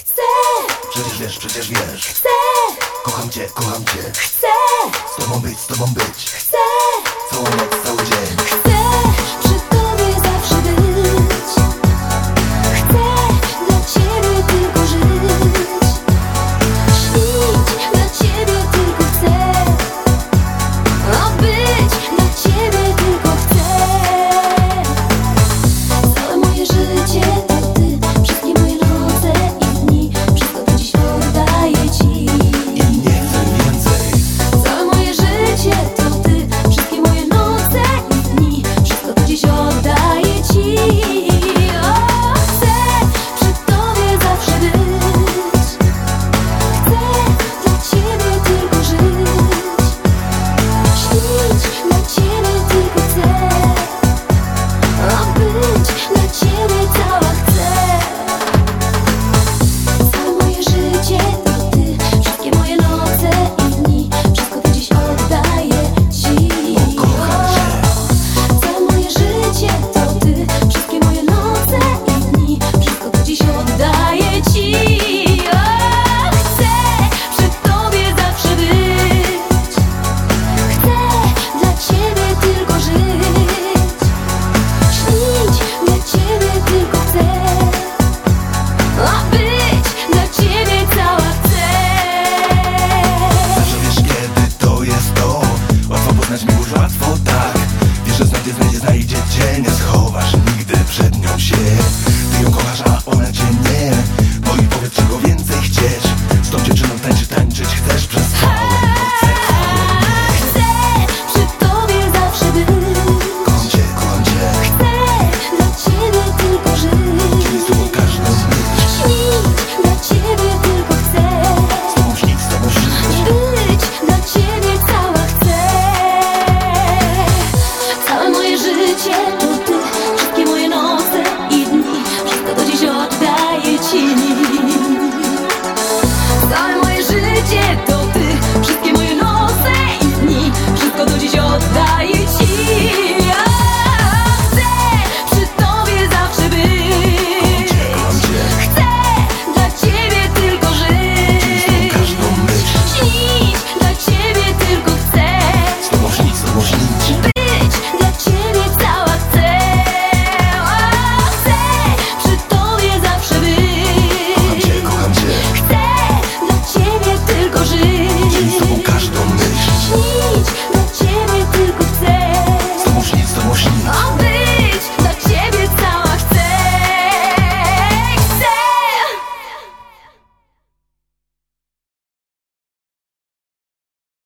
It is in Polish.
Chcę, Przecież wiesz, przecież wiesz. Chcę, Kocham cię, kocham cię. Chcę, Z tobą być, z tobą być. Chcę, Całą noc, cały dzień вечно.